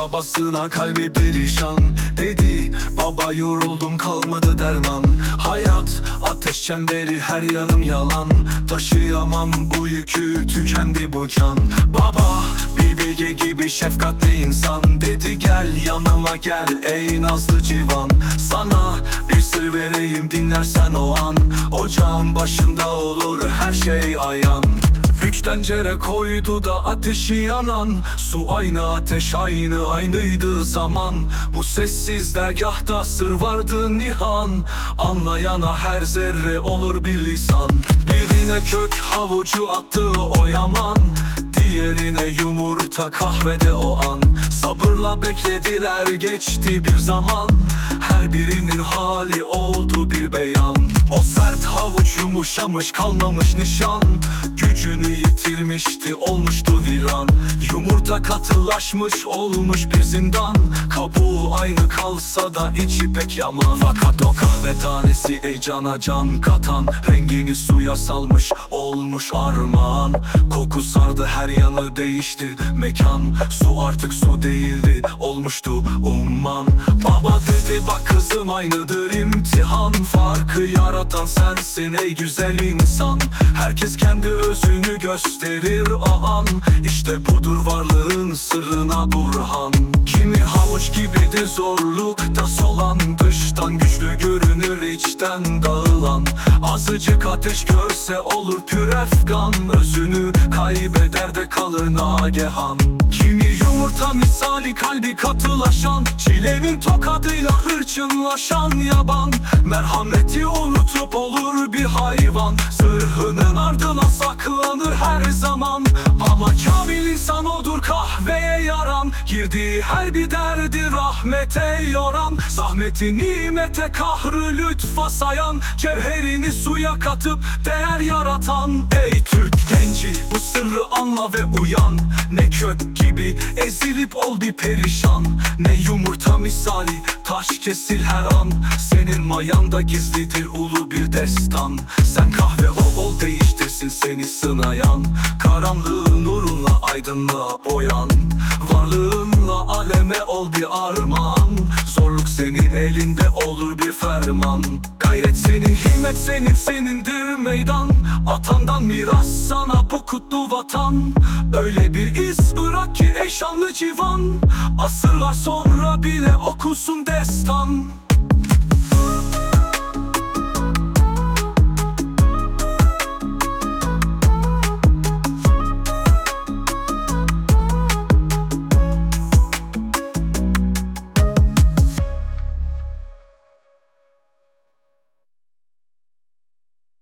babasına kalbi perişan Dedi. Baba yoruldum kalmadı derman. Hayat ateş çemberi her yanım yalan. Taşıyamam bu yükü tükendi bu can. Baba bir bilge gibi şefkatli insan Dedi. Gel yanıma gel ey nazlı civan. Sana bir sır vereyim dinlersen o an. Ocağın başında olur her şey ayan Üç tencere koydu da ateşi yanan. Su aynı ateş aynı aynıydı zaman. Bu sessiz dergahta sır vardı nihan. Anlayana her zerre olur bir lisan. Birine kök havucu attı o yaman. Diğerine yumurta kahvede o an. Sabırla beklediler geçti bir zaman. Her birinin hali oldu bir beyan. O sert havuç yumuşamış kalmamış nişan Gücünü yitirmişti olmuştu viran. Yumurta katılaşmış olmuş bir zindan. Kabuğu aynı kalsa da içi pek yaman. Fakat o kahve tanesi ey cana can katan. Rengini suya salmış olmuş armağan. Koku sardı her yanı değişti. Mekan Su artık su değildi olmuştu umman. Baba dedi bak kızım aynıdır imtihan. Farkı yaratan sensin ey güzel insan. Herkes kendi özünü gösterir o an İşte budur varlığın sırrına burhan. Kimi havuç gibidir zorlukta solan. Dıştan güçlü görünür içten dağılan. Azıcık ateş görse olur pürefkan Özünü kaybeder de kalır nagehan Kimi yumurta misali kalbi katılaşan. Çilenin tokadıyla hırçınlaşan yaban. Merhameti unutup olur bir hayvan. Zırhının ardına saklanır her zaman. Ama kamil insan odur kahveye yaran. Girdiği her bir derdi rahmete yoran. Zahmeti nimete kahrı lütfa sayan. Cevherini suya katıp değer yaratan. Ey Türk genci bu sırrı anla ve uyan. Ne kök gibi ezilip ol bir perişan. Ne yumurta misali taş kesil her an. Senin mayanda gizlidir ulu bir destan. Sen kahve ol ol değiştirsin seni sınayan Karanlığı nurunla aydınlığa boyan. Varlığınla aleme ol bir armağan. Zorluk senin elinde olur bir ferman. Gayret senin, himmet senin, senindir meydan. Atandan miras sana bu kutlu vatan. Öyle bir iz bırak ki ey şanlı civan. Asırlar sonra bile okusun destan